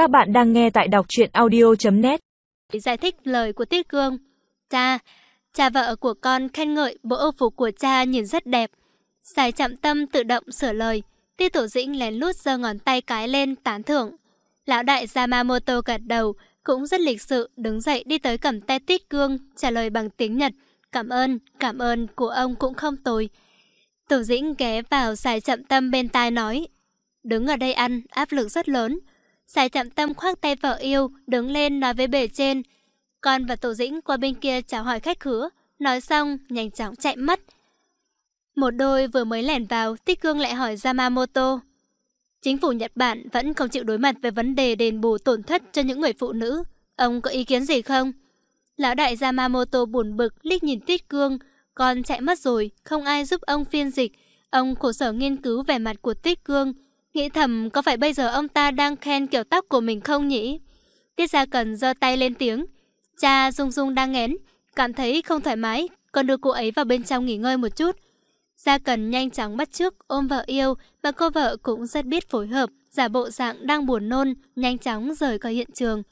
Các bạn đang nghe tại đọc truyện audio.net Giải thích lời của Tiết Cương Cha, cha vợ của con khen ngợi bộ âu phục của cha nhìn rất đẹp. Giải chậm tâm tự động sửa lời. Tiết Tổ Dĩnh lén lút giơ ngón tay cái lên tán thưởng. Lão đại Yamamoto gật đầu, cũng rất lịch sự, đứng dậy đi tới cầm tay Tiết Cương, trả lời bằng tiếng Nhật. Cảm ơn, cảm ơn của ông cũng không tồi. Tổ Dĩnh ghé vào xài chậm tâm bên tai nói. Đứng ở đây ăn, áp lực rất lớn. Xài chạm tâm khoác tay vợ yêu, đứng lên nói với bề trên. Con và Tổ Dĩnh qua bên kia chào hỏi khách khứa. Nói xong, nhanh chóng chạy mất. Một đôi vừa mới lẻn vào, Tích Cương lại hỏi Yamamoto. Chính phủ Nhật Bản vẫn không chịu đối mặt với vấn đề đền bù tổn thất cho những người phụ nữ. Ông có ý kiến gì không? Lão đại Yamamoto buồn bực liếc nhìn Tích Cương. Con chạy mất rồi, không ai giúp ông phiên dịch. Ông khổ sở nghiên cứu vẻ mặt của Tích Cương. Nghĩ thầm có phải bây giờ ông ta đang khen kiểu tóc của mình không nhỉ? Tiết Gia Cần giơ tay lên tiếng. Cha Dung Dung đang ngén, cảm thấy không thoải mái, còn đưa cô ấy vào bên trong nghỉ ngơi một chút. Gia Cần nhanh chóng bắt trước ôm vợ yêu và cô vợ cũng rất biết phối hợp, giả bộ dạng đang buồn nôn, nhanh chóng rời khỏi hiện trường.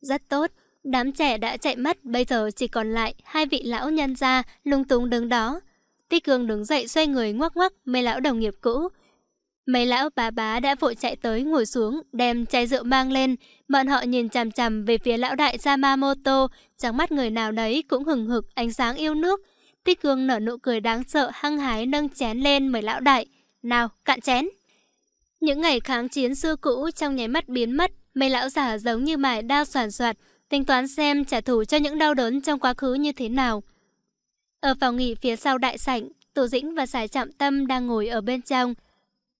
Rất tốt, đám trẻ đã chạy mất, bây giờ chỉ còn lại hai vị lão nhân gia lung tung đứng đó. Tích Cương đứng dậy xoay người ngoắc ngoắc mấy lão đồng nghiệp cũ. Mấy lão bà bá đã vội chạy tới ngồi xuống, đem chai rượu mang lên. Bọn họ nhìn chằm chằm về phía lão đại Yamamoto, trong mắt người nào đấy cũng hừng hực ánh sáng yêu nước. Tích Cương nở nụ cười đáng sợ hăng hái nâng chén lên mời lão đại. Nào, cạn chén. Những ngày kháng chiến xưa cũ trong nháy mắt biến mất, mấy lão già giống như mài đao soàn soạt, tính toán xem trả thù cho những đau đớn trong quá khứ như thế nào. Ở phòng nghỉ phía sau đại sảnh, Tổ Dĩnh và Sài Trạm Tâm đang ngồi ở bên trong.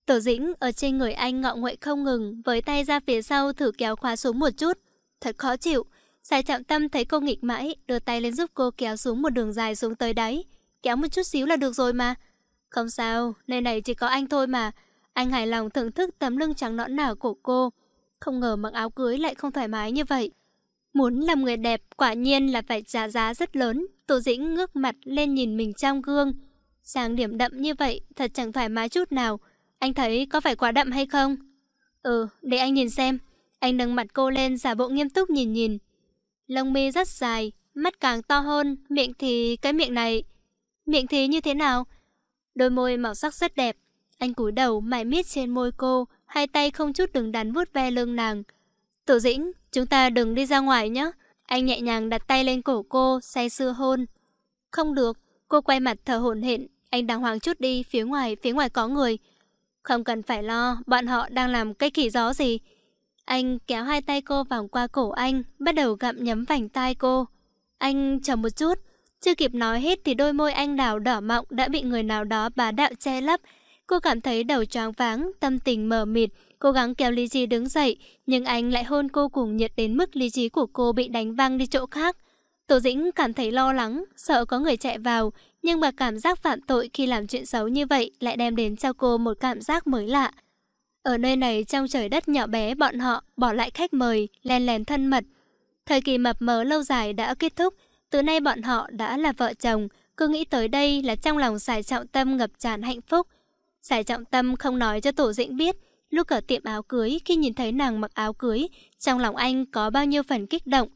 Tổ Dĩnh ở trên người anh ngọ nguậy không ngừng, với tay ra phía sau thử kéo khóa xuống một chút. Thật khó chịu. Sai chạm Tâm thấy cô nghịch mãi, đưa tay lên giúp cô kéo xuống một đường dài xuống tới đáy. Kéo một chút xíu là được rồi mà. Không sao, nơi này chỉ có anh thôi mà. Anh hài lòng thưởng thức tấm lưng trắng nõn nả của cô. Không ngờ mặc áo cưới lại không thoải mái như vậy. Muốn làm người đẹp quả nhiên là phải trả giá rất lớn. Tổ dĩnh ngước mặt lên nhìn mình trong gương. Sáng điểm đậm như vậy thật chẳng thoải mái chút nào. Anh thấy có phải quá đậm hay không? Ừ, để anh nhìn xem. Anh nâng mặt cô lên giả bộ nghiêm túc nhìn nhìn. Lông mi rất dài, mắt càng to hơn, miệng thì cái miệng này... Miệng thì như thế nào? Đôi môi màu sắc rất đẹp. Anh cúi đầu mải miết trên môi cô, hai tay không chút đừng đắn vuốt ve lưng nàng. Tổ dĩnh, chúng ta đừng đi ra ngoài nhé. Anh nhẹ nhàng đặt tay lên cổ cô, say sưa hôn. Không được, cô quay mặt thở hổn hển. Anh đàng hoàng chút đi, phía ngoài, phía ngoài có người. Không cần phải lo, bọn họ đang làm cái khỉ gió gì. Anh kéo hai tay cô vòng qua cổ anh, bắt đầu gặm nhấm vành tai cô. Anh chờ một chút, chưa kịp nói hết thì đôi môi anh đào đỏ mọng đã bị người nào đó bá đạo che lấp. Cô cảm thấy đầu choáng váng, tâm tình mờ mịt, cố gắng kéo Lý Trí đứng dậy, nhưng anh lại hôn cô cùng nhiệt đến mức lý trí của cô bị đánh văng đi chỗ khác. Tổ dĩnh cảm thấy lo lắng, sợ có người chạy vào, nhưng mà cảm giác phạm tội khi làm chuyện xấu như vậy lại đem đến cho cô một cảm giác mới lạ. Ở nơi này trong trời đất nhỏ bé bọn họ bỏ lại khách mời, len lén thân mật. Thời kỳ mập mờ lâu dài đã kết thúc, từ nay bọn họ đã là vợ chồng, cứ nghĩ tới đây là trong lòng xài trọng tâm ngập tràn hạnh phúc. Xài trọng tâm không nói cho tổ dĩnh biết, lúc ở tiệm áo cưới khi nhìn thấy nàng mặc áo cưới, trong lòng anh có bao nhiêu phần kích động.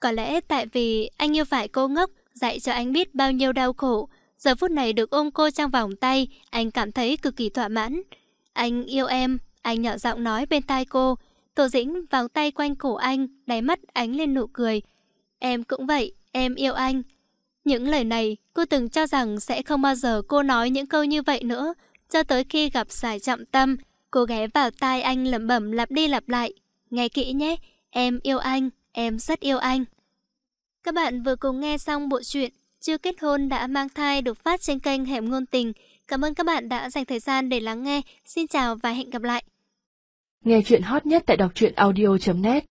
Có lẽ tại vì anh yêu phải cô ngốc, dạy cho anh biết bao nhiêu đau khổ. Giờ phút này được ôm cô trong vòng tay, anh cảm thấy cực kỳ thỏa mãn. Anh yêu em, anh nhỏ giọng nói bên tai cô. Tổ dĩnh vòng tay quanh cổ anh, đáy mắt ánh lên nụ cười. Em cũng vậy, em yêu anh. Những lời này, cô từng cho rằng sẽ không bao giờ cô nói những câu như vậy nữa. Cho tới khi gặp giải trọng tâm, cô ghé vào tai anh lẩm bẩm lặp đi lặp lại. Nghe kỹ nhé, em yêu anh, em rất yêu anh. Các bạn vừa cùng nghe xong bộ truyện Chưa kết hôn đã mang thai được phát trên kênh Hẻm Ngôn Tình. Cảm ơn các bạn đã dành thời gian để lắng nghe. Xin chào và hẹn gặp lại. Nghe chuyện hot nhất tại đọc truyện audio.net